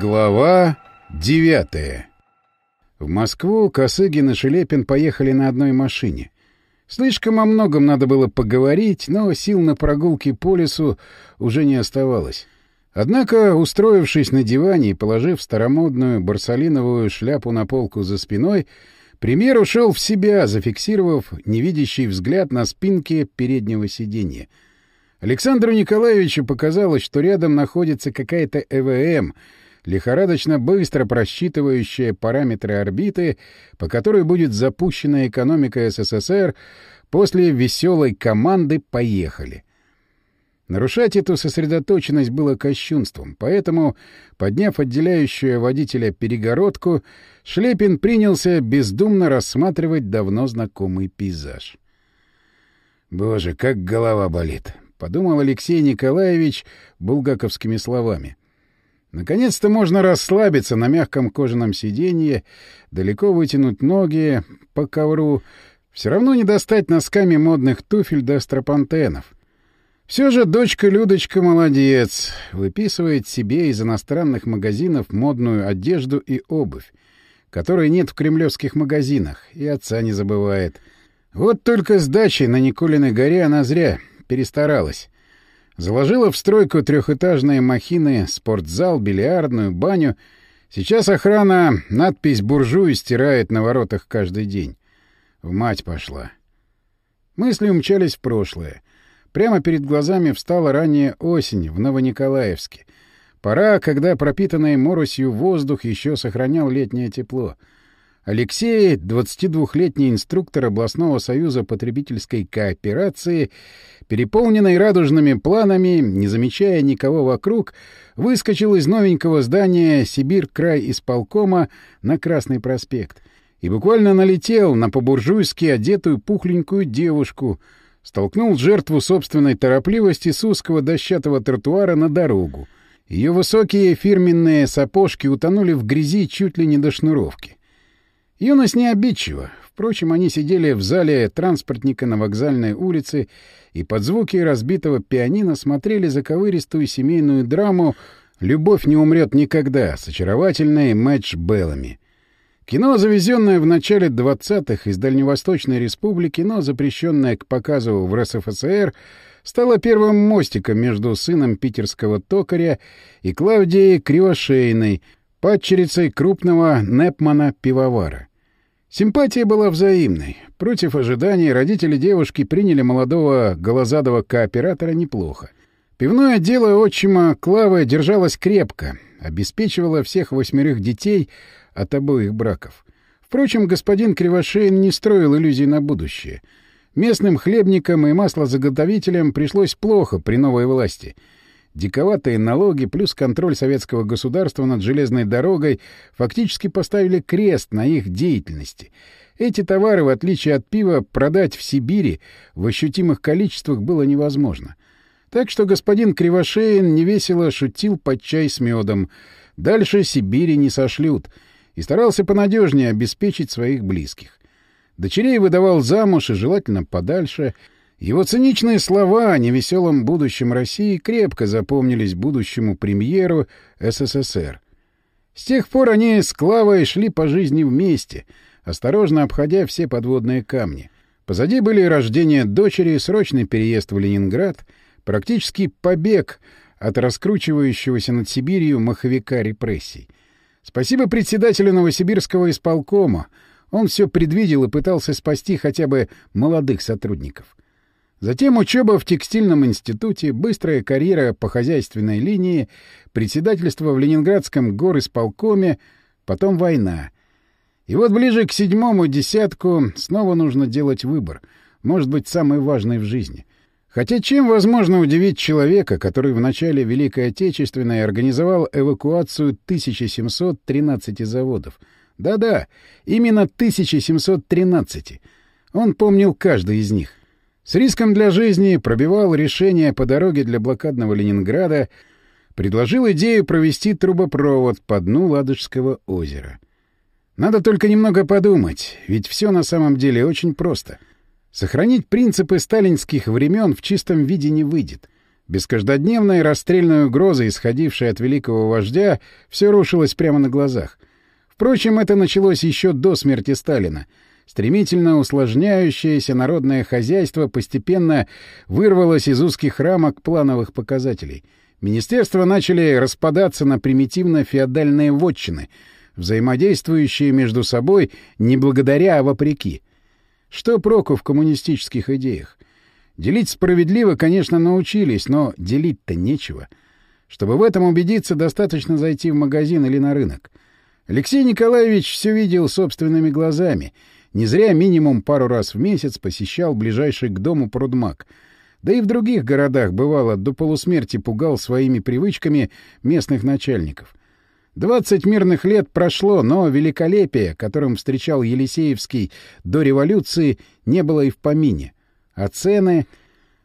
Глава девятая В Москву Косыгин и Шелепин поехали на одной машине. Слишком о многом надо было поговорить, но сил на прогулки по лесу уже не оставалось. Однако, устроившись на диване и положив старомодную барсалиновую шляпу на полку за спиной, премьер ушел в себя, зафиксировав невидящий взгляд на спинке переднего сиденья. Александру Николаевичу показалось, что рядом находится какая-то ЭВМ, лихорадочно быстро просчитывающая параметры орбиты, по которой будет запущена экономика СССР после веселой команды «Поехали». Нарушать эту сосредоточенность было кощунством, поэтому, подняв отделяющую водителя перегородку, Шлепин принялся бездумно рассматривать давно знакомый пейзаж. «Боже, как голова болит!» — подумал Алексей Николаевич булгаковскими словами. Наконец-то можно расслабиться на мягком кожаном сиденье, далеко вытянуть ноги по ковру, все равно не достать носками модных туфель до стропантенов — все же дочка Людочка молодец, выписывает себе из иностранных магазинов модную одежду и обувь, которой нет в кремлевских магазинах, и отца не забывает. Вот только с дачей на Николиной горе она зря перестаралась. Заложила в стройку трехэтажные махины, спортзал, бильярдную, баню. Сейчас охрана надпись «Буржуй» стирает на воротах каждый день. В мать пошла. Мысли умчались в прошлое — Прямо перед глазами встала ранняя осень в Новониколаевске. Пора, когда пропитанный моросью воздух еще сохранял летнее тепло. Алексей, 22-летний инструктор областного союза потребительской кооперации, переполненный радужными планами, не замечая никого вокруг, выскочил из новенького здания «Сибирь-край исполкома» на Красный проспект и буквально налетел на по-буржуйски одетую пухленькую девушку — столкнул жертву собственной торопливости с узкого дощатого тротуара на дорогу. Ее высокие фирменные сапожки утонули в грязи чуть ли не до шнуровки. Юность не обидчива. Впрочем, они сидели в зале транспортника на вокзальной улице и под звуки разбитого пианино смотрели заковыристую семейную драму «Любовь не умрет никогда» с очаровательной Мэтч Беллами. Кино, завезенное в начале 20-х из Дальневосточной Республики, но запрещенное к показу в РСФСР, стало первым мостиком между сыном питерского токаря и Клавдией Кривошейной, падчерицей крупного Непмана-пивовара. Симпатия была взаимной. Против ожиданий родители девушки приняли молодого голозадого кооператора неплохо. Пивное дело отчима Клавы держалось крепко, обеспечивало всех восьмерых детей — от обоих браков. Впрочем, господин Кривошеин не строил иллюзий на будущее. Местным хлебникам и маслозаготовителям пришлось плохо при новой власти. Диковатые налоги плюс контроль советского государства над железной дорогой фактически поставили крест на их деятельности. Эти товары, в отличие от пива, продать в Сибири в ощутимых количествах было невозможно. Так что господин Кривошеин невесело шутил под чай с медом. Дальше Сибири не сошлют — и старался понадежнее обеспечить своих близких. Дочерей выдавал замуж и желательно подальше. Его циничные слова о невеселом будущем России крепко запомнились будущему премьеру СССР. С тех пор они с Клавой шли по жизни вместе, осторожно обходя все подводные камни. Позади были рождение дочери, срочный переезд в Ленинград, практически побег от раскручивающегося над Сибирью маховика репрессий — Спасибо председателю Новосибирского исполкома. Он все предвидел и пытался спасти хотя бы молодых сотрудников. Затем учеба в текстильном институте, быстрая карьера по хозяйственной линии, председательство в Ленинградском горисполкоме, потом война. И вот ближе к седьмому десятку снова нужно делать выбор, может быть, самый важный в жизни. Хотя чем возможно удивить человека, который в начале Великой Отечественной организовал эвакуацию 1713 заводов? Да-да, именно 1713. Он помнил каждый из них. С риском для жизни пробивал решение по дороге для блокадного Ленинграда, предложил идею провести трубопровод по дну Ладожского озера. Надо только немного подумать, ведь все на самом деле очень просто — Сохранить принципы сталинских времен в чистом виде не выйдет. Без каждодневной расстрельной угрозы, исходившей от великого вождя, все рушилось прямо на глазах. Впрочем, это началось еще до смерти Сталина. Стремительно усложняющееся народное хозяйство постепенно вырвалось из узких рамок плановых показателей. Министерства начали распадаться на примитивно-феодальные вотчины, взаимодействующие между собой не благодаря, а вопреки. Что проку в коммунистических идеях? Делить справедливо, конечно, научились, но делить-то нечего. Чтобы в этом убедиться, достаточно зайти в магазин или на рынок. Алексей Николаевич все видел собственными глазами. Не зря минимум пару раз в месяц посещал ближайший к дому прудмак. Да и в других городах, бывало, до полусмерти пугал своими привычками местных начальников. Двадцать мирных лет прошло, но великолепие, которым встречал Елисеевский до революции, не было и в помине. А цены...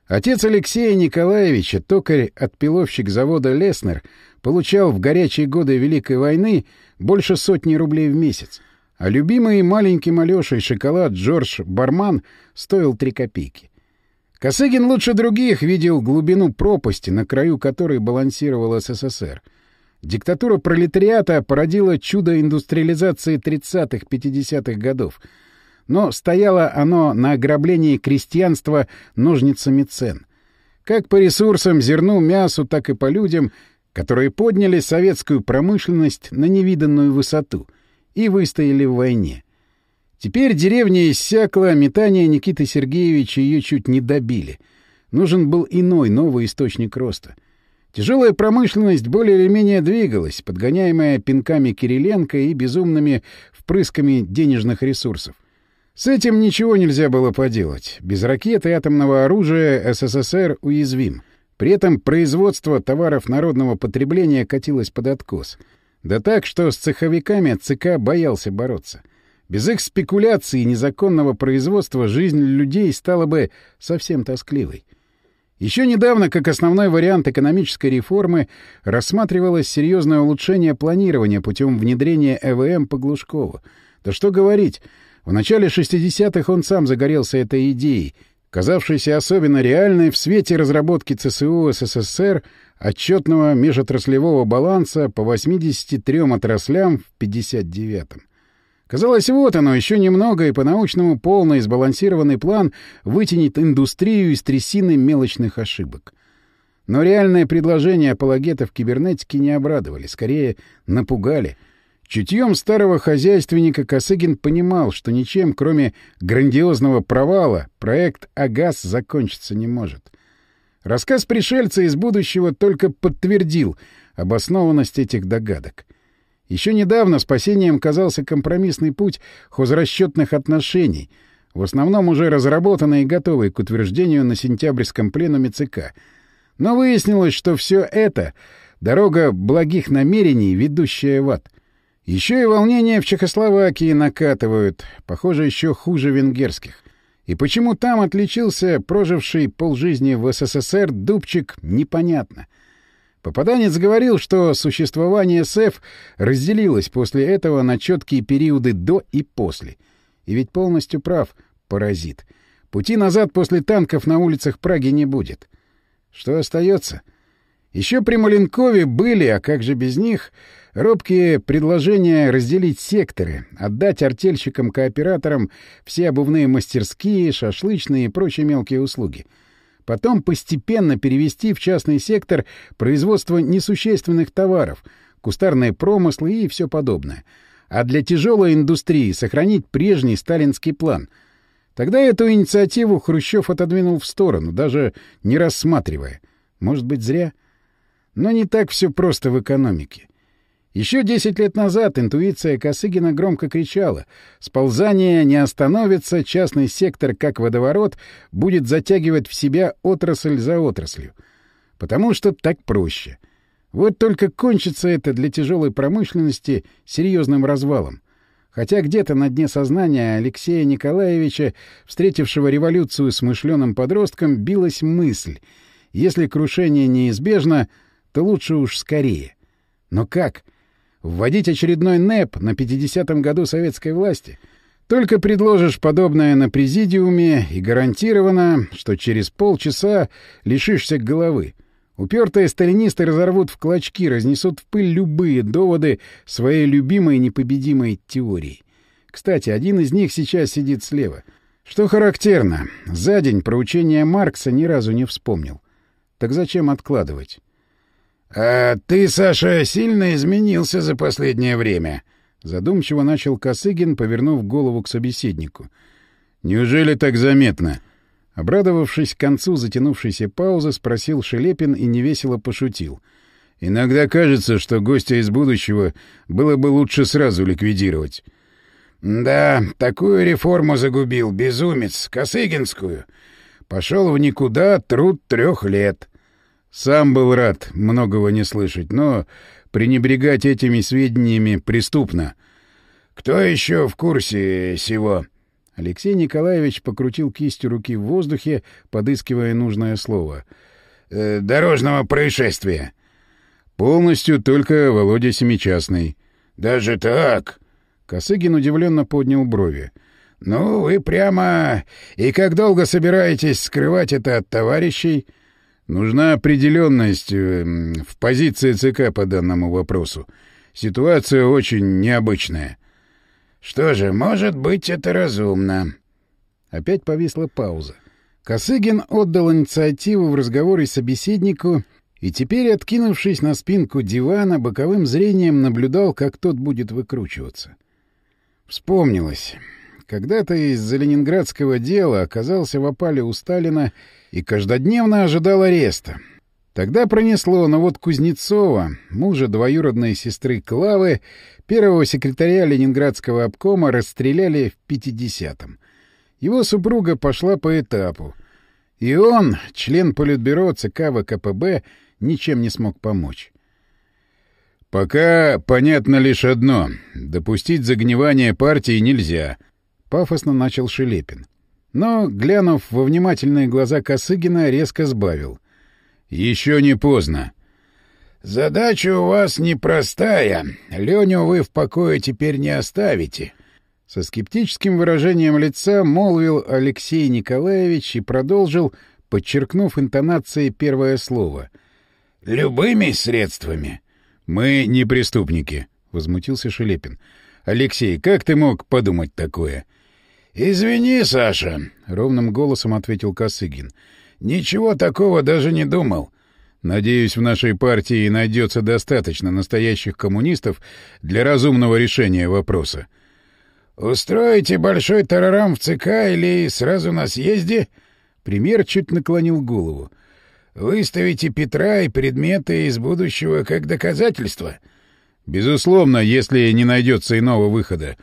Отец Алексея Николаевича, токарь-отпиловщик завода «Леснер», получал в горячие годы Великой войны больше сотни рублей в месяц. А любимый маленьким Алёшей шоколад Джордж Барман стоил три копейки. Косыгин лучше других видел глубину пропасти, на краю которой балансировал СССР. Диктатура пролетариата породила чудо индустриализации 30-50-х годов. Но стояло оно на ограблении крестьянства ножницами цен. Как по ресурсам, зерну, мясу, так и по людям, которые подняли советскую промышленность на невиданную высоту и выстояли в войне. Теперь деревня иссякла, метание Никиты Сергеевича ее чуть не добили. Нужен был иной, новый источник роста. Тяжелая промышленность более или менее двигалась, подгоняемая пинками Кириленко и безумными впрысками денежных ресурсов. С этим ничего нельзя было поделать. Без ракет и атомного оружия СССР уязвим. При этом производство товаров народного потребления катилось под откос. Да так, что с цеховиками ЦК боялся бороться. Без их спекуляций и незаконного производства жизнь людей стала бы совсем тоскливой. Еще недавно, как основной вариант экономической реформы, рассматривалось серьезное улучшение планирования путем внедрения ЭВМ по Глушкову. Да что говорить, в начале 60-х он сам загорелся этой идеей, казавшейся особенно реальной в свете разработки ЦСУ СССР отчетного межотраслевого баланса по 83 отраслям в 59-м. Казалось, вот оно, еще немного, и по-научному полный сбалансированный план вытянет индустрию из трясины мелочных ошибок. Но реальные предложения апологетов кибернетики не обрадовали, скорее напугали. Чутьем старого хозяйственника Косыгин понимал, что ничем, кроме грандиозного провала, проект «Агаз» закончиться не может. Рассказ пришельца из будущего только подтвердил обоснованность этих догадок — еще недавно спасением казался компромиссный путь хозрасчетных отношений, в основном уже разработанный и готовый к утверждению на сентябрьском пленуме ЦК. Но выяснилось, что все это — дорога благих намерений, ведущая в ад. Еще и волнения в Чехословакии накатывают, похоже, еще хуже венгерских. И почему там отличился проживший полжизни в СССР Дубчик, непонятно — Попаданец говорил, что существование СЭФ разделилось после этого на четкие периоды до и после. И ведь полностью прав, паразит. Пути назад после танков на улицах Праги не будет. Что остается? Еще при Маленкове были, а как же без них, робкие предложения разделить секторы, отдать артельщикам-кооператорам все обувные мастерские, шашлычные и прочие мелкие услуги — Потом постепенно перевести в частный сектор производство несущественных товаров, кустарные промыслы и все подобное. А для тяжелой индустрии сохранить прежний сталинский план. Тогда эту инициативу Хрущев отодвинул в сторону, даже не рассматривая. Может быть, зря? Но не так все просто в экономике. Еще десять лет назад интуиция Косыгина громко кричала «Сползание не остановится, частный сектор, как водоворот, будет затягивать в себя отрасль за отраслью. Потому что так проще. Вот только кончится это для тяжелой промышленности серьезным развалом. Хотя где-то на дне сознания Алексея Николаевича, встретившего революцию с мышленым подростком, билась мысль «Если крушение неизбежно, то лучше уж скорее». Но как? — вводить очередной НЭП на 50-м году советской власти. Только предложишь подобное на президиуме, и гарантированно, что через полчаса лишишься головы. Упертые сталинисты разорвут в клочки, разнесут в пыль любые доводы своей любимой непобедимой теории. Кстати, один из них сейчас сидит слева. Что характерно, за день про учение Маркса ни разу не вспомнил. Так зачем откладывать? — А ты, Саша, сильно изменился за последнее время? — задумчиво начал Косыгин, повернув голову к собеседнику. — Неужели так заметно? — Обрадовавшись к концу затянувшейся паузы, спросил Шелепин и невесело пошутил. — Иногда кажется, что гостя из будущего было бы лучше сразу ликвидировать. Да, такую реформу загубил, безумец, Косыгинскую. Пошел в никуда труд трех лет. Сам был рад многого не слышать, но пренебрегать этими сведениями преступно. Кто еще в курсе сего? Алексей Николаевич покрутил кистью руки в воздухе, подыскивая нужное слово. «Э, «Дорожного происшествия». «Полностью только Володя Семичастный». «Даже так?» Косыгин удивленно поднял брови. «Ну, вы прямо... И как долго собираетесь скрывать это от товарищей?» «Нужна определенность э, в позиции ЦК по данному вопросу. Ситуация очень необычная». «Что же, может быть, это разумно». Опять повисла пауза. Косыгин отдал инициативу в разговоре собеседнику и теперь, откинувшись на спинку дивана, боковым зрением наблюдал, как тот будет выкручиваться. — Вспомнилось. Когда-то из-за ленинградского дела оказался в опале у Сталина и каждодневно ожидал ареста. Тогда пронесло, но вот Кузнецова, мужа двоюродной сестры Клавы, первого секретаря Ленинградского обкома, расстреляли в 50-м. Его супруга пошла по этапу. И он, член Политбюро ЦК ВКПБ, ничем не смог помочь. «Пока понятно лишь одно. Допустить загнивание партии нельзя», — пафосно начал Шелепин. Но, глянув во внимательные глаза Косыгина, резко сбавил. «Еще не поздно». «Задача у вас непростая. Леню вы в покое теперь не оставите». Со скептическим выражением лица молвил Алексей Николаевич и продолжил, подчеркнув интонацией первое слово. «Любыми средствами». «Мы не преступники», — возмутился Шелепин. «Алексей, как ты мог подумать такое?» «Извини, Саша», — ровным голосом ответил Косыгин. «Ничего такого даже не думал». «Надеюсь, в нашей партии найдется достаточно настоящих коммунистов для разумного решения вопроса». «Устроите большой тарарам в ЦК или сразу на съезде?» Премьер чуть наклонил голову. Выставите Петра и предметы из будущего как доказательство? Безусловно, если не найдется иного выхода.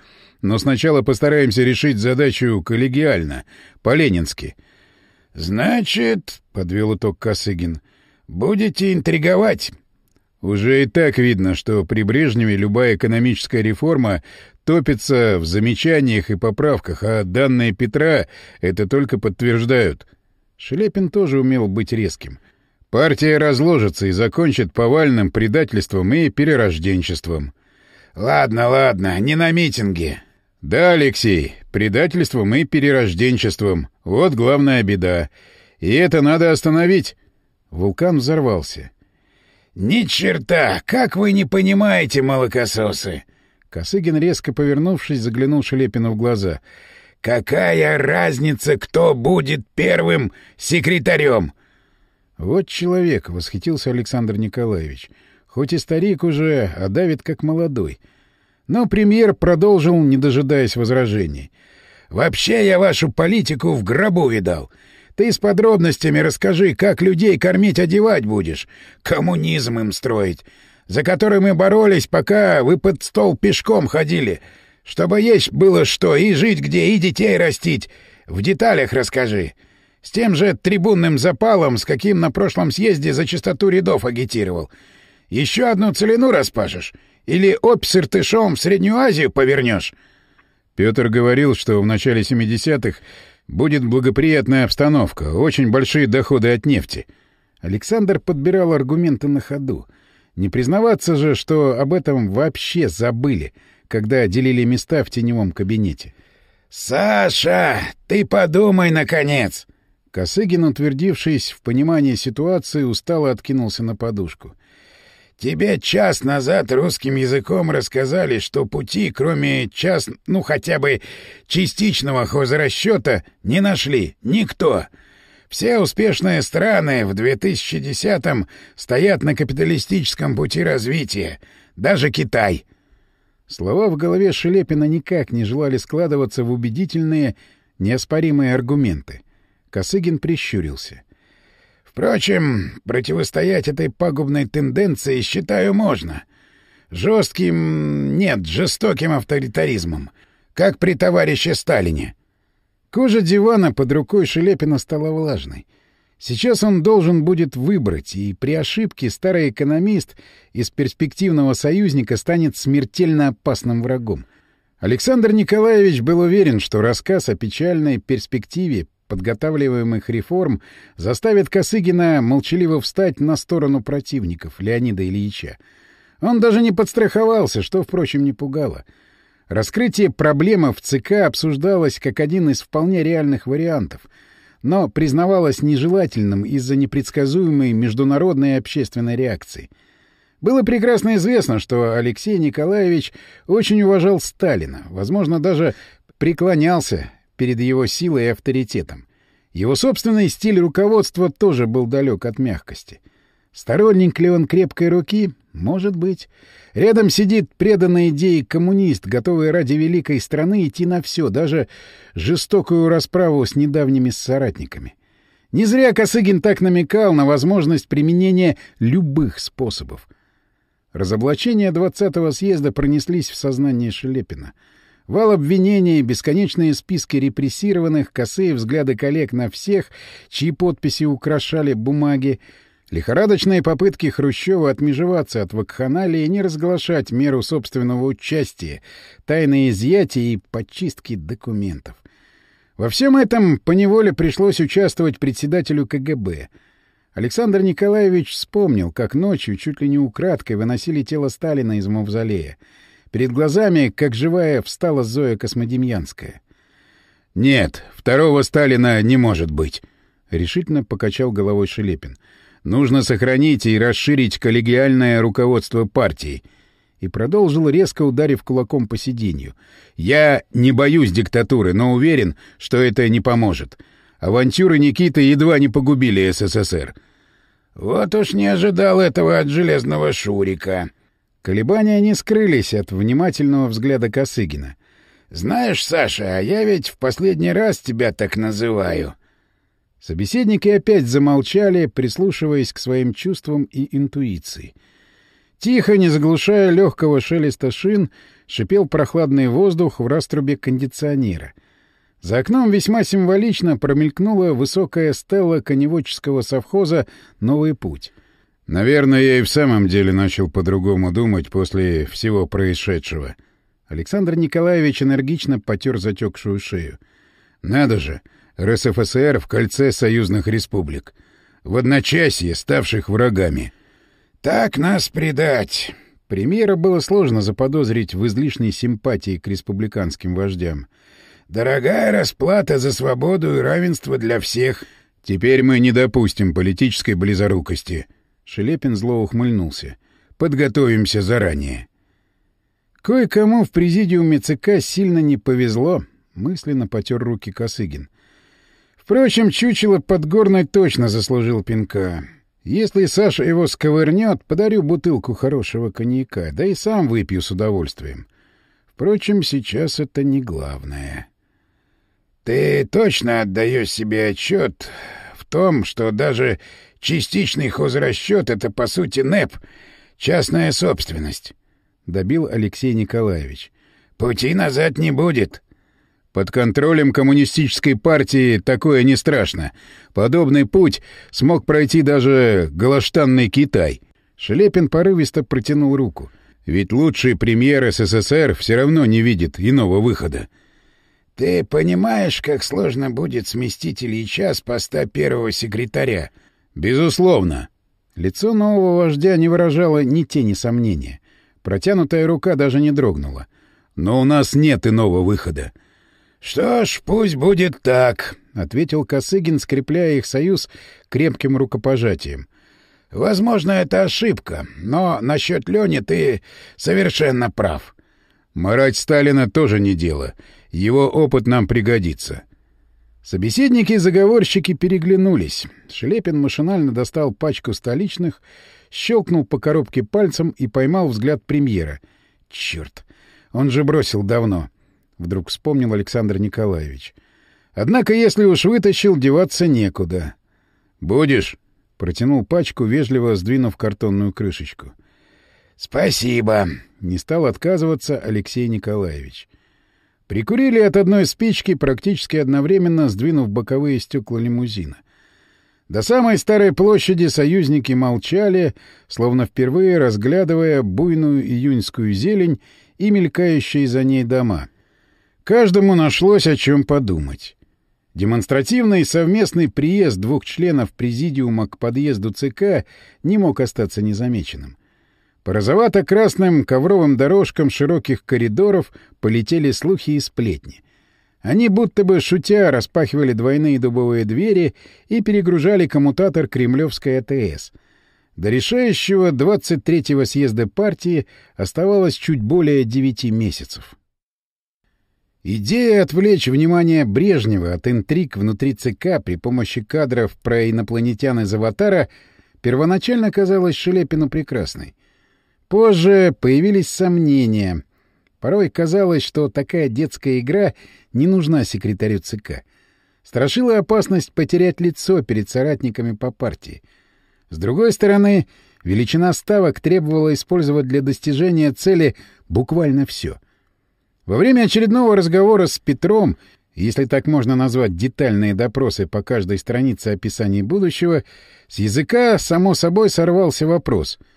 Но сначала постараемся решить задачу коллегиально, по-ленински. — Значит, — подвел итог Косыгин, — будете интриговать. Уже и так видно, что при Брежневе любая экономическая реформа топится в замечаниях и поправках, а данные Петра это только подтверждают. Шелепин тоже умел быть резким. Партия разложится и закончит повальным предательством и перерожденчеством. — Ладно, ладно, не на митинге. — Да, Алексей, предательством и перерожденчеством. Вот главная беда. И это надо остановить. Вулкан взорвался. — Ни черта! Как вы не понимаете, молокососы! Косыгин, резко повернувшись, заглянул Шелепину в глаза. — Какая разница, кто будет первым секретарем? — «Вот человек!» — восхитился Александр Николаевич. «Хоть и старик уже, а давит как молодой». Но премьер продолжил, не дожидаясь возражений. «Вообще я вашу политику в гробу видал. Ты с подробностями расскажи, как людей кормить одевать будешь, коммунизм им строить, за который мы боролись, пока вы под стол пешком ходили, чтобы есть было что, и жить где, и детей растить. В деталях расскажи. С тем же трибунным запалом, с каким на прошлом съезде за чистоту рядов агитировал. Еще одну целину распашешь? Или опь с в Среднюю Азию повернешь? Петр говорил, что в начале 70-х будет благоприятная обстановка, очень большие доходы от нефти. Александр подбирал аргументы на ходу. Не признаваться же, что об этом вообще забыли, когда делили места в теневом кабинете. «Саша, ты подумай, наконец!» Косыгин, утвердившись в понимании ситуации, устало откинулся на подушку. Тебе час назад русским языком рассказали, что пути, кроме час, ну хотя бы частичного хозрасчета, не нашли. Никто. Все успешные страны в 2010-м стоят на капиталистическом пути развития. Даже Китай. Слова в голове Шелепина никак не желали складываться в убедительные, неоспоримые аргументы. Косыгин прищурился. Впрочем, противостоять этой пагубной тенденции, считаю, можно. Жестким... нет, жестоким авторитаризмом. Как при товарище Сталине. Кожа дивана под рукой Шелепина стала влажной. Сейчас он должен будет выбрать, и при ошибке старый экономист из перспективного союзника станет смертельно опасным врагом. Александр Николаевич был уверен, что рассказ о печальной перспективе подготавливаемых реформ заставит Косыгина молчаливо встать на сторону противников Леонида Ильича. Он даже не подстраховался, что, впрочем, не пугало. Раскрытие проблемы в ЦК обсуждалось как один из вполне реальных вариантов, но признавалось нежелательным из-за непредсказуемой международной общественной реакции. Было прекрасно известно, что Алексей Николаевич очень уважал Сталина, возможно, даже преклонялся перед его силой и авторитетом. Его собственный стиль руководства тоже был далек от мягкости. Сторонник ли он крепкой руки? Может быть. Рядом сидит преданный идее коммунист, готовый ради великой страны идти на все, даже жестокую расправу с недавними соратниками. Не зря Косыгин так намекал на возможность применения любых способов. Разоблачения двадцатого съезда пронеслись в сознании Шелепина — Вал обвинений, бесконечные списки репрессированных, косые взгляды коллег на всех, чьи подписи украшали бумаги, лихорадочные попытки Хрущева отмежеваться от вакханалии и не разглашать меру собственного участия, тайные изъятия и подчистки документов. Во всем этом поневоле пришлось участвовать председателю КГБ. Александр Николаевич вспомнил, как ночью чуть ли не украдкой выносили тело Сталина из мавзолея. Перед глазами, как живая, встала Зоя Космодемьянская. «Нет, второго Сталина не может быть», — решительно покачал головой Шелепин. «Нужно сохранить и расширить коллегиальное руководство партии». И продолжил, резко ударив кулаком по сиденью. «Я не боюсь диктатуры, но уверен, что это не поможет. Авантюры Никиты едва не погубили СССР». «Вот уж не ожидал этого от железного Шурика», Колебания не скрылись от внимательного взгляда Косыгина. «Знаешь, Саша, а я ведь в последний раз тебя так называю». Собеседники опять замолчали, прислушиваясь к своим чувствам и интуиции. Тихо, не заглушая легкого шелеста шин, шипел прохладный воздух в раструбе кондиционера. За окном весьма символично промелькнула высокая стела коневодческого совхоза «Новый путь». Наверное, я и в самом деле начал по-другому думать после всего происшедшего. Александр Николаевич энергично потер затекшую шею. Надо же, РСФСР в кольце союзных республик. В одночасье ставших врагами. Так нас предать. Премьера было сложно заподозрить в излишней симпатии к республиканским вождям. Дорогая расплата за свободу и равенство для всех. Теперь мы не допустим политической близорукости. Шелепин зло ухмыльнулся. «Подготовимся заранее». Кое-кому в президиуме ЦК сильно не повезло, мысленно потер руки Косыгин. Впрочем, чучело Подгорной точно заслужил пинка. Если Саша его сковырнет, подарю бутылку хорошего коньяка, да и сам выпью с удовольствием. Впрочем, сейчас это не главное. — Ты точно отдаешь себе отчет в том, что даже Частичный хозрасчет — это, по сути, НЭП, частная собственность. — добил Алексей Николаевич. — Пути назад не будет. Под контролем коммунистической партии такое не страшно. Подобный путь смог пройти даже голоштанный Китай. Шелепин порывисто протянул руку. Ведь лучший премьер СССР все равно не видит иного выхода. — Ты понимаешь, как сложно будет сместить Ильича с поста первого секретаря? — «Безусловно». Лицо нового вождя не выражало ни тени сомнения. Протянутая рука даже не дрогнула. «Но у нас нет иного выхода». «Что ж, пусть будет так», — ответил Косыгин, скрепляя их союз крепким рукопожатием. «Возможно, это ошибка, но насчет Лени ты совершенно прав». «Марать Сталина тоже не дело. Его опыт нам пригодится». Собеседники-заговорщики переглянулись. Шелепин машинально достал пачку столичных, щелкнул по коробке пальцем и поймал взгляд премьера. «Черт! Он же бросил давно!» — вдруг вспомнил Александр Николаевич. Однако, если уж вытащил, деваться некуда. «Будешь?» — протянул пачку, вежливо сдвинув картонную крышечку. «Спасибо!» — не стал отказываться Алексей Николаевич. Прикурили от одной спички, практически одновременно сдвинув боковые стекла лимузина. До самой старой площади союзники молчали, словно впервые разглядывая буйную июньскую зелень и мелькающие за ней дома. Каждому нашлось о чем подумать. Демонстративный совместный приезд двух членов президиума к подъезду ЦК не мог остаться незамеченным. По розовато-красным ковровым дорожкам широких коридоров полетели слухи и сплетни. Они будто бы шутя распахивали двойные дубовые двери и перегружали коммутатор Кремлевской АТС. До решающего 23-го съезда партии оставалось чуть более девяти месяцев. Идея отвлечь внимание Брежнева от интриг внутри ЦК при помощи кадров про инопланетян из «Аватара» первоначально казалась Шелепину прекрасной. Позже появились сомнения. Порой казалось, что такая детская игра не нужна секретарю ЦК. Страшила опасность потерять лицо перед соратниками по партии. С другой стороны, величина ставок требовала использовать для достижения цели буквально все. Во время очередного разговора с Петром, если так можно назвать детальные допросы по каждой странице описания будущего, с языка, само собой, сорвался вопрос —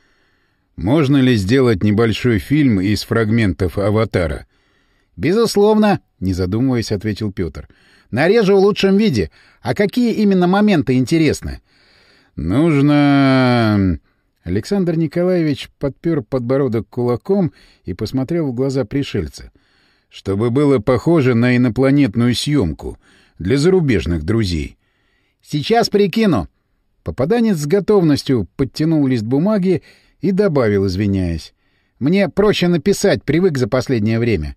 можно ли сделать небольшой фильм из фрагментов «Аватара»? «Безусловно», — не задумываясь, ответил Петр. «Нарежу в лучшем виде. А какие именно моменты интересны?» «Нужно...» Александр Николаевич подпер подбородок кулаком и посмотрел в глаза пришельца. «Чтобы было похоже на инопланетную съемку для зарубежных друзей». «Сейчас прикину». Попаданец с готовностью подтянул лист бумаги и добавил, извиняясь. «Мне проще написать, привык за последнее время».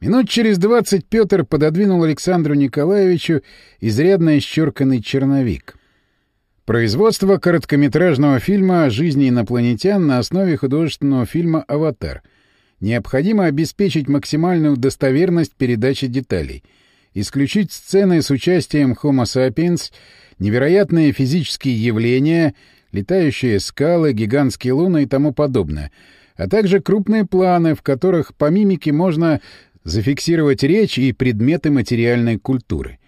Минут через двадцать Петр пододвинул Александру Николаевичу изрядно исчерканный черновик. Производство короткометражного фильма о жизни инопланетян на основе художественного фильма «Аватар». Необходимо обеспечить максимальную достоверность передачи деталей, исключить сцены с участием Homo sapiens, невероятные физические явления — летающие скалы, гигантские луны и тому подобное, а также крупные планы, в которых по мимике можно зафиксировать речь и предметы материальной культуры.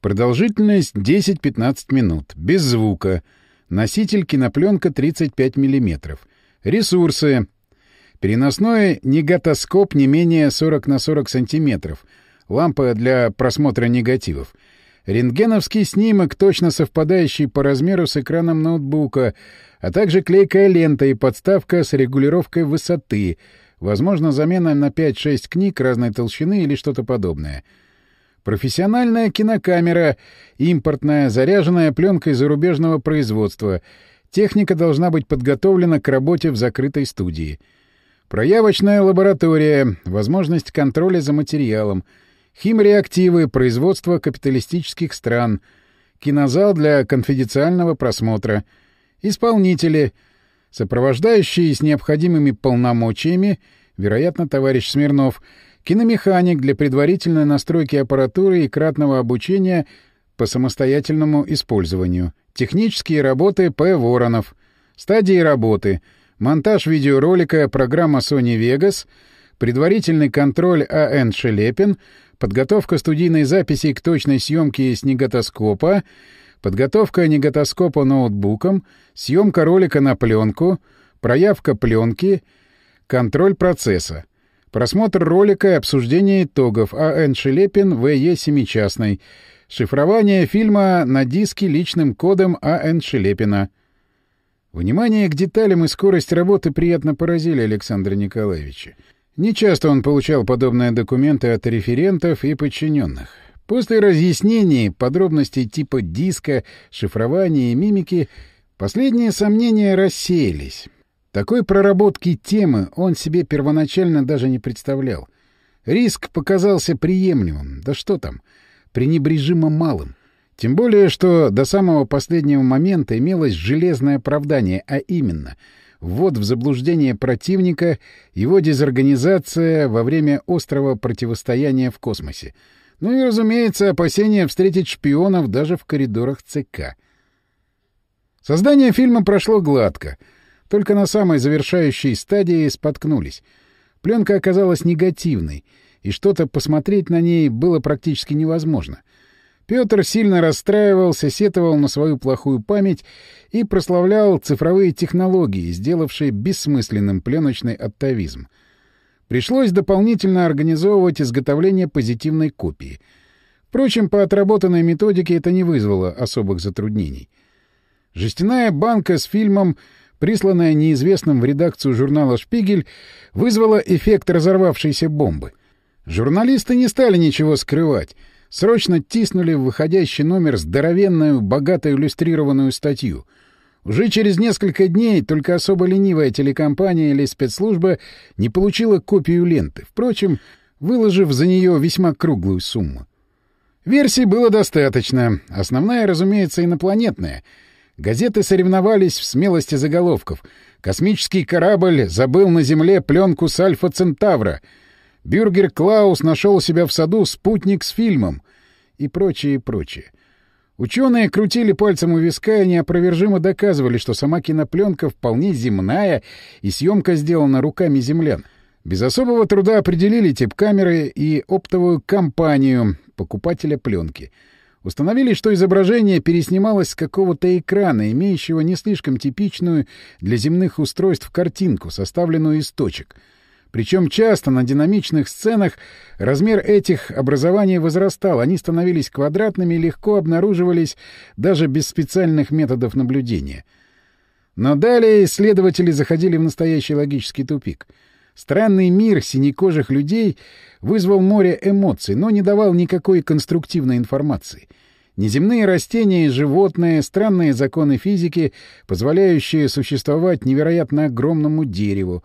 Продолжительность 10-15 минут, без звука. Носитель кинопленка 35 мм. Ресурсы. Переносной негатоскоп не менее 40 на 40 см. Лампа для просмотра негативов. Рентгеновский снимок, точно совпадающий по размеру с экраном ноутбука, а также клейкая лента и подставка с регулировкой высоты, возможно, замена на 5-6 книг разной толщины или что-то подобное. Профессиональная кинокамера, импортная, заряженная пленкой зарубежного производства. Техника должна быть подготовлена к работе в закрытой студии. Проявочная лаборатория, возможность контроля за материалом — химреактивы производства капиталистических стран, кинозал для конфиденциального просмотра, исполнители, сопровождающие с необходимыми полномочиями, вероятно, товарищ Смирнов, киномеханик для предварительной настройки аппаратуры и кратного обучения по самостоятельному использованию, технические работы П. Воронов, стадии работы, монтаж видеоролика программа Sony Vegas, предварительный контроль А.Н. Шелепин — подготовка студийной записи к точной съемке с негатоскопа, подготовка негатоскопа ноутбуком, съемка ролика на пленку, проявка пленки, контроль процесса, просмотр ролика и обсуждение итогов А.Н. Шелепин В.Е. Семичастный, шифрование фильма на диске личным кодом А.Н. Шелепина. Внимание к деталям и скорость работы приятно поразили Александра Николаевича. Нечасто он получал подобные документы от референтов и подчиненных. После разъяснений подробностей типа диска, шифрования и мимики последние сомнения рассеялись. Такой проработки темы он себе первоначально даже не представлял. Риск показался приемлемым, да что там, пренебрежимо малым. Тем более, что до самого последнего момента имелось железное оправдание, а именно — ввод в заблуждение противника, его дезорганизация во время острого противостояния в космосе. Ну и, разумеется, опасение встретить шпионов даже в коридорах ЦК. Создание фильма прошло гладко. Только на самой завершающей стадии споткнулись. Пленка оказалась негативной, и что-то посмотреть на ней было практически невозможно. Петр сильно расстраивался, сетовал на свою плохую память и прославлял цифровые технологии, сделавшие бессмысленным пленочный оттавизм. Пришлось дополнительно организовывать изготовление позитивной копии. Впрочем, по отработанной методике это не вызвало особых затруднений. Жестяная банка с фильмом, присланная неизвестным в редакцию журнала «Шпигель», вызвала эффект разорвавшейся бомбы. Журналисты не стали ничего скрывать — срочно тиснули в выходящий номер здоровенную, богато иллюстрированную статью. Уже через несколько дней только особо ленивая телекомпания или спецслужба не получила копию ленты, впрочем, выложив за нее весьма круглую сумму. Версий было достаточно. Основная, разумеется, инопланетная. Газеты соревновались в смелости заголовков. «Космический корабль забыл на Земле пленку с Альфа Центавра», Бюргер Клаус нашел себя в саду спутник с фильмом и прочее, и прочее. Ученые крутили пальцем у виска и неопровержимо доказывали, что сама кинопленка вполне земная и съемка сделана руками землян. Без особого труда определили тип камеры и оптовую компанию покупателя пленки. Установили, что изображение переснималось с какого-то экрана, имеющего не слишком типичную для земных устройств картинку, составленную из точек — причем часто на динамичных сценах размер этих образований возрастал, они становились квадратными и легко обнаруживались даже без специальных методов наблюдения. Но далее исследователи заходили в настоящий логический тупик. Странный мир синекожих людей вызвал море эмоций, но не давал никакой конструктивной информации. Неземные растения и животные, странные законы физики, позволяющие существовать невероятно огромному дереву,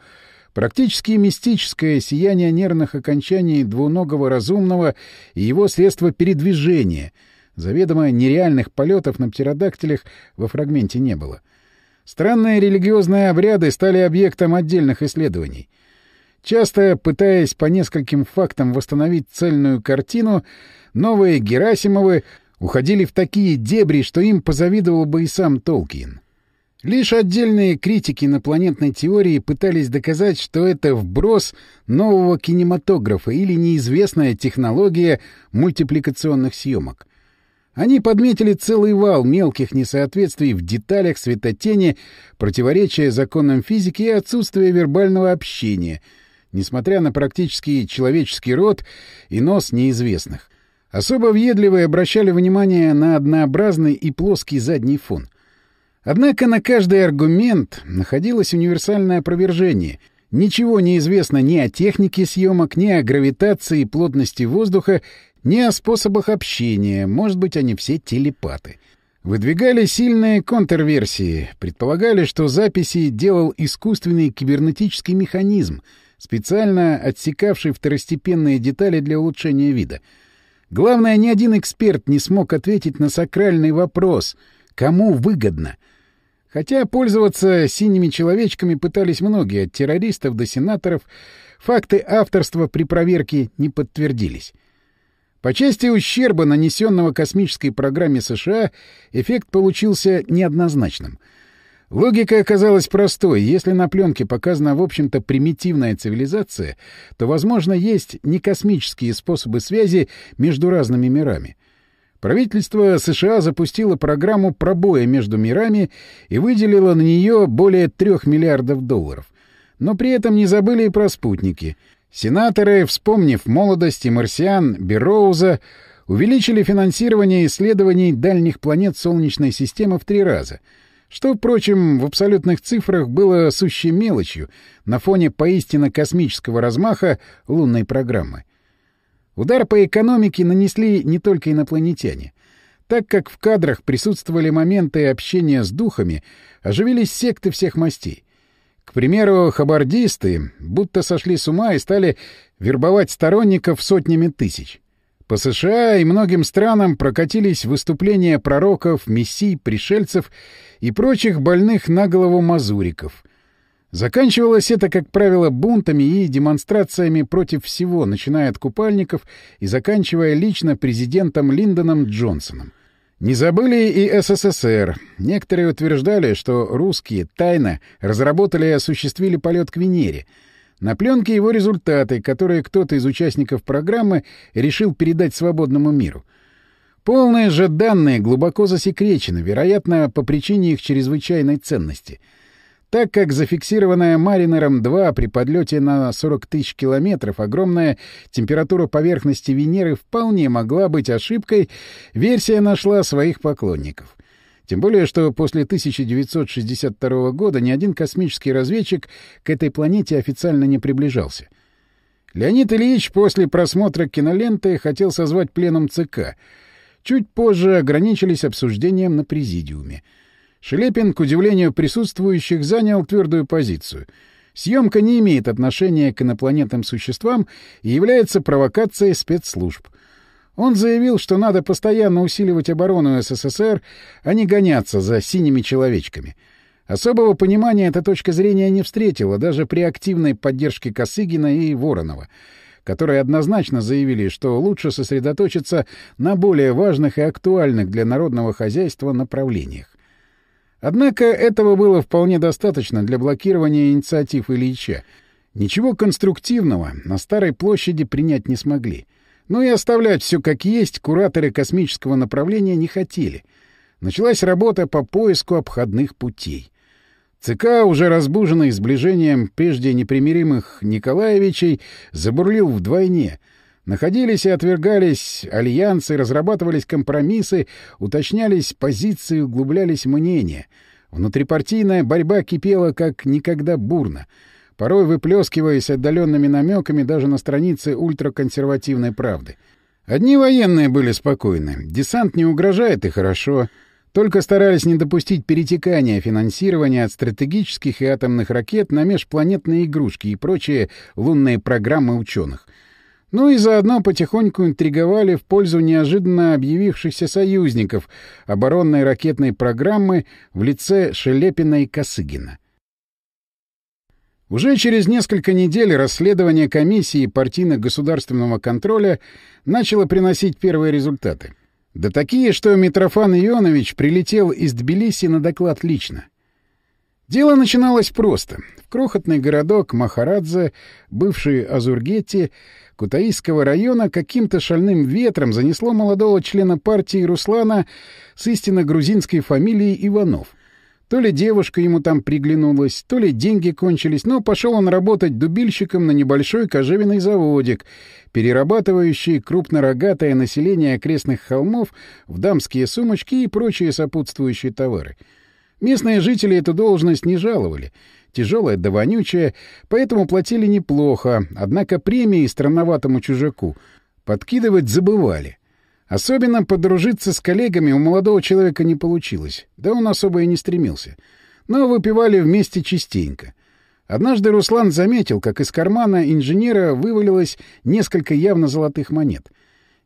Практически мистическое сияние нервных окончаний двуногого разумного и его средства передвижения. Заведомо нереальных полетов на птеродактилях во фрагменте не было. Странные религиозные обряды стали объектом отдельных исследований. Часто, пытаясь по нескольким фактам восстановить цельную картину, новые Герасимовы уходили в такие дебри, что им позавидовал бы и сам Толкин. Лишь отдельные критики инопланетной теории пытались доказать, что это вброс нового кинематографа или неизвестная технология мультипликационных съемок. Они подметили целый вал мелких несоответствий в деталях светотени, противоречия законам физики и отсутствие вербального общения, несмотря на практически человеческий род и нос неизвестных. Особо въедливые обращали внимание на однообразный и плоский задний фон. Однако на каждый аргумент находилось универсальное опровержение. Ничего не известно ни о технике съемок, ни о гравитации и плотности воздуха, ни о способах общения, может быть, они все телепаты. Выдвигали сильные контрверсии, предполагали, что записи делал искусственный кибернетический механизм, специально отсекавший второстепенные детали для улучшения вида. Главное, ни один эксперт не смог ответить на сакральный вопрос — кому выгодно — Хотя пользоваться синими человечками пытались многие, от террористов до сенаторов, факты авторства при проверке не подтвердились. По части ущерба, нанесенного космической программе США, эффект получился неоднозначным. Логика оказалась простой. Если на пленке показана, в общем-то, примитивная цивилизация, то, возможно, есть некосмические способы связи между разными мирами. Правительство США запустило программу пробоя между мирами и выделило на нее более трех миллиардов долларов. Но при этом не забыли и про спутники. Сенаторы, вспомнив молодости марсиан Бероуза, увеличили финансирование исследований дальних планет Солнечной системы в три раза. что, впрочем, в абсолютных цифрах было сущей мелочью на фоне поистине космического размаха лунной программы. Удар по экономике нанесли не только инопланетяне. Так как в кадрах присутствовали моменты общения с духами, оживились секты всех мастей. К примеру, хабардисты будто сошли с ума и стали вербовать сторонников сотнями тысяч. По США и многим странам прокатились выступления пророков, мессий, пришельцев и прочих больных на голову мазуриков. Заканчивалось это, как правило, бунтами и демонстрациями против всего, начиная от купальников и заканчивая лично президентом Линдоном Джонсоном. Не забыли и СССР. Некоторые утверждали, что русские тайно разработали и осуществили полет к Венере — на пленке его результаты, которые кто-то из участников программы решил передать свободному миру. Полные же данные глубоко засекречены, вероятно, по причине их чрезвычайной ценности. Так как зафиксированная Маринером-2 при подлете на 40 тысяч километров огромная температура поверхности Венеры вполне могла быть ошибкой, версия нашла своих поклонников — тем более, что после 1962 года ни один космический разведчик к этой планете официально не приближался. Леонид Ильич после просмотра киноленты хотел созвать пленум ЦК. Чуть позже ограничились обсуждением на президиуме. Шелепин, к удивлению присутствующих, занял твердую позицию. Съемка не имеет отношения к инопланетным существам и является провокацией спецслужб — он заявил, что надо постоянно усиливать оборону СССР, а не гоняться за синими человечками. Особого понимания эта точка зрения не встретила даже при активной поддержке Косыгина и Воронова, которые однозначно заявили, что лучше сосредоточиться на более важных и актуальных для народного хозяйства направлениях. Однако этого было вполне достаточно для блокирования инициатив Ильича. Ничего конструктивного на Старой площади принять не смогли — но и оставлять все как есть кураторы космического направления не хотели. Началась работа по поиску обходных путей. ЦК, уже разбуженный сближением прежде непримиримых Николаевичей, забурлил вдвойне. Находились и отвергались альянсы, разрабатывались компромиссы, уточнялись позиции, углублялись мнения. Внутрипартийная борьба кипела как никогда бурно — порой выплескиваясь отдаленными намеками даже на странице ультраконсервативной правды. Одни военные были спокойны, десант не угрожает и хорошо, только старались не допустить перетекания финансирования от стратегических и атомных ракет на межпланетные игрушки и прочие лунные программы ученых. Ну и заодно потихоньку интриговали в пользу неожиданно объявившихся союзников оборонной ракетной программы в лице Шелепина и Косыгина. Уже через несколько недель расследование комиссии партийно-государственного контроля начало приносить первые результаты. Да такие, что Митрофан Ионович прилетел из Тбилиси на доклад лично. Дело начиналось просто. В крохотный городок Махарадзе, бывший Азургетти, Кутаисского района, каким-то шальным ветром занесло молодого члена партии Руслана с истинно грузинской фамилией Иванов — то ли девушка ему там приглянулась, то ли деньги кончились, но пошел он работать дубильщиком на небольшой кожевенный заводик, перерабатывающий крупнорогатое население окрестных холмов в дамские сумочки и прочие сопутствующие товары. Местные жители эту должность не жаловали. Тяжелая да вонючая, поэтому платили неплохо, однако премии странноватому чужаку подкидывать забывали. Особенно подружиться с коллегами у молодого человека не получилось, да он особо и не стремился. Но выпивали вместе частенько. Однажды Руслан заметил, как из кармана инженера вывалилось несколько явно золотых монет.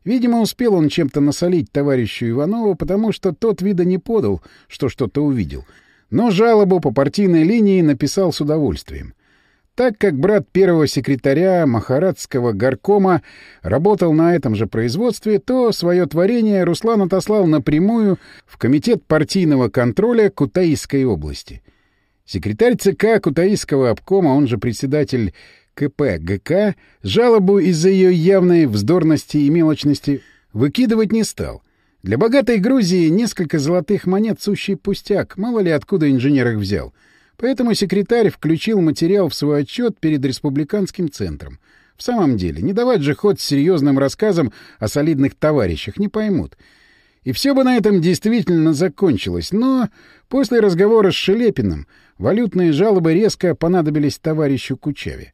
Видимо, успел он чем-то насолить товарищу Иванову, потому что тот вида не подал, что что-то увидел. Но жалобу по партийной линии написал с удовольствием. Так как брат первого секретаря Махарадского горкома работал на этом же производстве, то свое творение Руслан отослал напрямую в Комитет партийного контроля Кутаисской области. Секретарь ЦК Кутаисского обкома, он же председатель КП ГК, жалобу из-за ее явной вздорности и мелочности выкидывать не стал. Для богатой Грузии несколько золотых монет — сущий пустяк, мало ли откуда инженер их взял — Поэтому секретарь включил материал в свой отчет перед республиканским центром. В самом деле, не давать же ход серьезным рассказам о солидных товарищах, не поймут. И все бы на этом действительно закончилось, но после разговора с Шелепиным валютные жалобы резко понадобились товарищу Кучаве.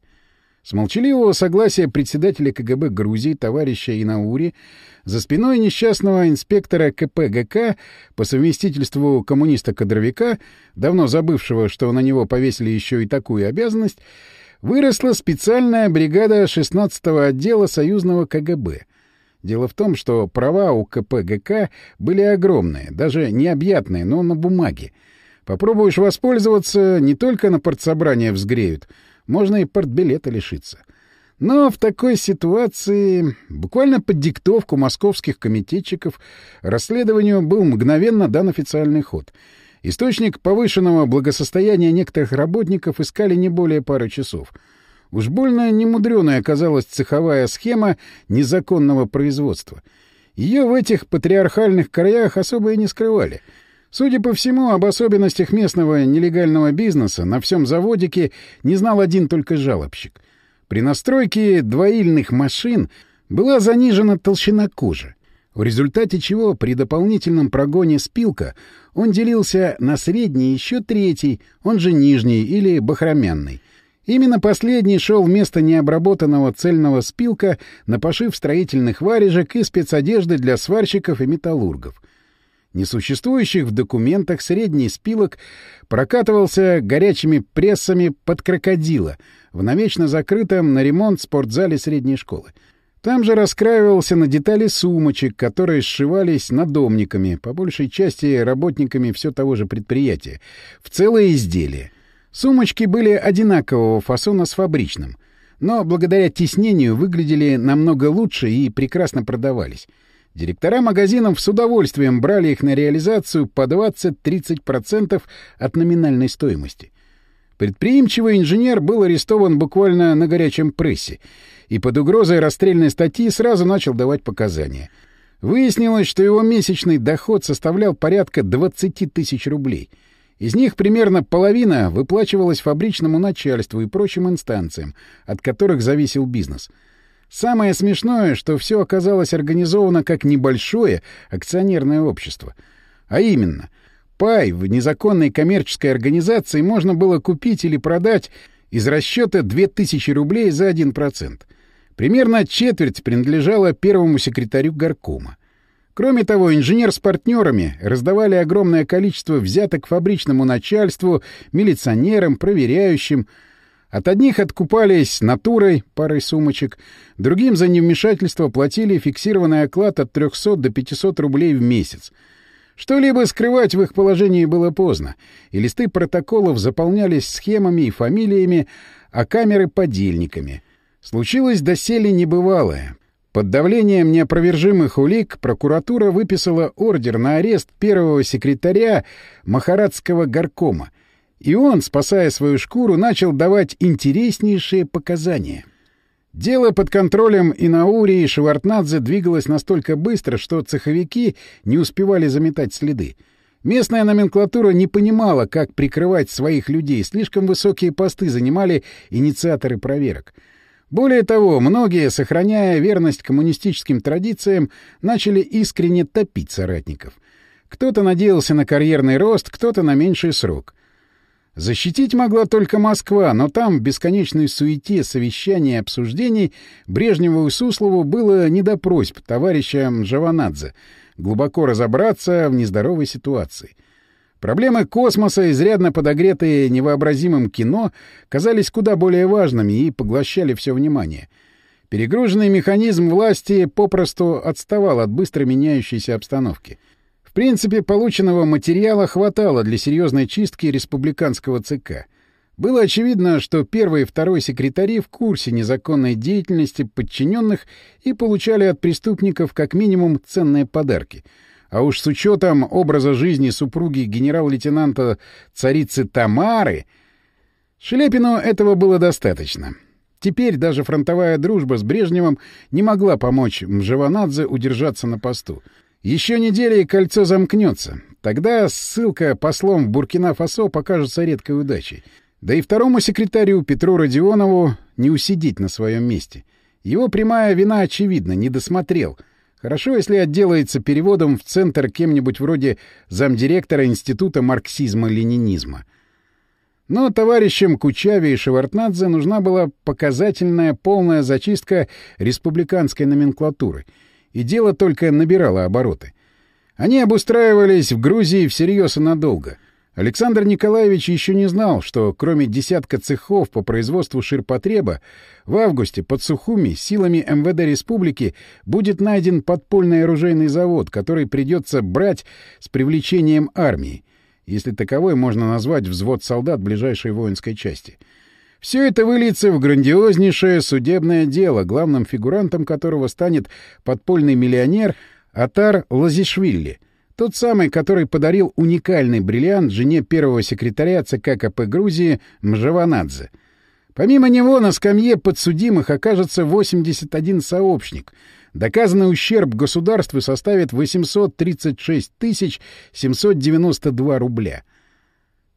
С молчаливого согласия председателя КГБ Грузии товарища Инаури за спиной несчастного инспектора КПГК по совместительству коммуниста-кадровика, давно забывшего, что на него повесили еще и такую обязанность, выросла специальная бригада 16-го отдела союзного КГБ. Дело в том, что права у КПГК были огромные, даже необъятные, но на бумаге. Попробуешь воспользоваться, не только на партсобрание взгреют — можно и портбилета лишиться. Но в такой ситуации, буквально под диктовку московских комитетчиков, расследованию был мгновенно дан официальный ход. Источник повышенного благосостояния некоторых работников искали не более пары часов. Уж больно немудреной оказалась цеховая схема незаконного производства. Ее в этих патриархальных краях особо и не скрывали — Судя по всему, об особенностях местного нелегального бизнеса на всем заводике не знал один только жалобщик. При настройке двоильных машин была занижена толщина кожи, в результате чего при дополнительном прогоне спилка он делился на средний еще третий, он же нижний или бахромянный. Именно последний шел вместо необработанного цельного спилка на пошив строительных варежек и спецодежды для сварщиков и металлургов — несуществующих в документах средний спилок прокатывался горячими прессами под крокодила в навечно закрытом на ремонт спортзале средней школы. Там же раскраивался на детали сумочек, которые сшивались надомниками, по большей части работниками все того же предприятия, в целое изделие. Сумочки были одинакового фасона с фабричным, но благодаря тиснению выглядели намного лучше и прекрасно продавались. Директора магазинов с удовольствием брали их на реализацию по 20-30% от номинальной стоимости. Предприимчивый инженер был арестован буквально на горячем прессе и под угрозой расстрельной статьи сразу начал давать показания. Выяснилось, что его месячный доход составлял порядка 20 тысяч рублей. Из них примерно половина выплачивалась фабричному начальству и прочим инстанциям, от которых зависел бизнес — Самое смешное, что все оказалось организовано как небольшое акционерное общество. А именно, пай в незаконной коммерческой организации можно было купить или продать из расчета 2000 рублей за 1%. Примерно четверть принадлежала первому секретарю горкома. Кроме того, инженер с партнерами раздавали огромное количество взяток фабричному начальству, милиционерам, проверяющим, от одних откупались натурой, парой сумочек, другим за невмешательство платили фиксированный оклад от 300 до 500 рублей в месяц. Что-либо скрывать в их положении было поздно, и листы протоколов заполнялись схемами и фамилиями, а камеры — подельниками. Случилось доселе небывалое. Под давлением неопровержимых улик прокуратура выписала ордер на арест первого секретаря Махарадского горкома, и он, спасая свою шкуру, начал давать интереснейшие показания. Дело под контролем Инаури и Шевартнадзе двигалось настолько быстро, что цеховики не успевали заметать следы. Местная номенклатура не понимала, как прикрывать своих людей, слишком высокие посты занимали инициаторы проверок. Более того, многие, сохраняя верность коммунистическим традициям, начали искренне топить соратников. Кто-то надеялся на карьерный рост, кто-то на меньший срок — Защитить могла только Москва, но там в бесконечной суете совещаний и обсуждений Брежневу и Суслову было не до просьб товарища Жаванадзе глубоко разобраться в нездоровой ситуации. Проблемы космоса, изрядно подогретые невообразимым кино, казались куда более важными и поглощали все внимание. Перегруженный механизм власти попросту отставал от быстро меняющейся обстановки — принципе, полученного материала хватало для серьезной чистки республиканского ЦК. Было очевидно, что первый и второй секретари в курсе незаконной деятельности подчиненных и получали от преступников как минимум ценные подарки. А уж с учетом образа жизни супруги генерал-лейтенанта царицы Тамары... Шелепину этого было достаточно. Теперь даже фронтовая дружба с Брежневым не могла помочь Мжаванадзе удержаться на посту — еще неделя, и кольцо замкнется. Тогда ссылка послом в Буркина-Фасо покажется редкой удачей. Да и второму секретарю Петру Родионову не усидеть на своем месте. Его прямая вина очевидна, не досмотрел. Хорошо, если отделается переводом в центр кем-нибудь вроде замдиректора Института марксизма-ленинизма. Но товарищам Кучаве и Шевартнадзе нужна была показательная полная зачистка республиканской номенклатуры, и дело только набирало обороты. Они обустраивались в Грузии всерьез и надолго. Александр Николаевич еще не знал, что кроме десятка цехов по производству ширпотреба, в августе под Сухуми силами МВД республики будет найден подпольный оружейный завод, который придется брать с привлечением армии, если таковой можно назвать взвод солдат ближайшей воинской части. Все это выльется в грандиознейшее судебное дело, главным фигурантом которого станет подпольный миллионер Атар Лазишвили — тот самый, который подарил уникальный бриллиант жене первого секретаря ЦК КП Грузии Мжаванадзе. Помимо него на скамье подсудимых окажется 81 сообщник. Доказанный ущерб государству составит 836 792 рубля.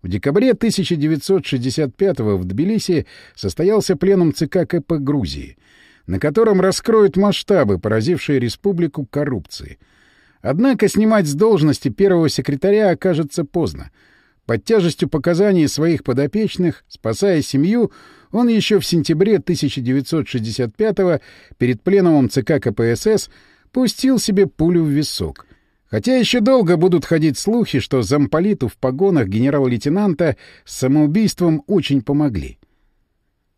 В декабре 1965 в Тбилиси состоялся пленум ЦК КП Грузии, на котором раскроют масштабы, поразившие республику коррупции — Однако снимать с должности первого секретаря окажется поздно. Под тяжестью показаний своих подопечных, спасая семью, он еще в сентябре 1965-го перед пленумом ЦК КПСС пустил себе пулю в висок. Хотя еще долго будут ходить слухи, что замполиту в погонах генерал-лейтенанта с самоубийством очень помогли.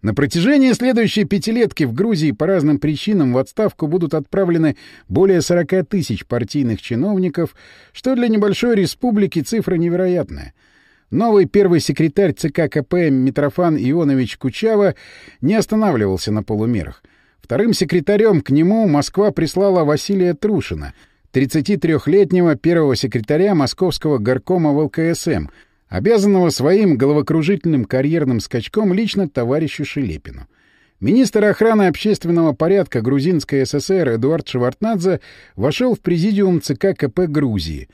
На протяжении следующей пятилетки в Грузии по разным причинам в отставку будут отправлены более 40 тысяч партийных чиновников, что для небольшой республики цифра невероятная. Новый первый секретарь ЦК КП Митрофан Ионович Кучава не останавливался на полумерах. Вторым секретарем к нему Москва прислала Василия Трушина, 33-летнего первого секретаря Московского горкома ВЛКСМ — обязанного своим головокружительным карьерным скачком лично товарищу Шелепину. Министр охраны общественного порядка Грузинской ССР Эдуард Шевартнадзе вошел в президиум ЦК КП Грузии.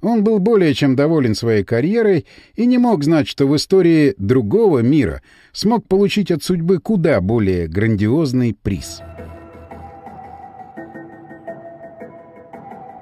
Он был более чем доволен своей карьерой и не мог знать, что в истории другого мира смог получить от судьбы куда более грандиозный приз.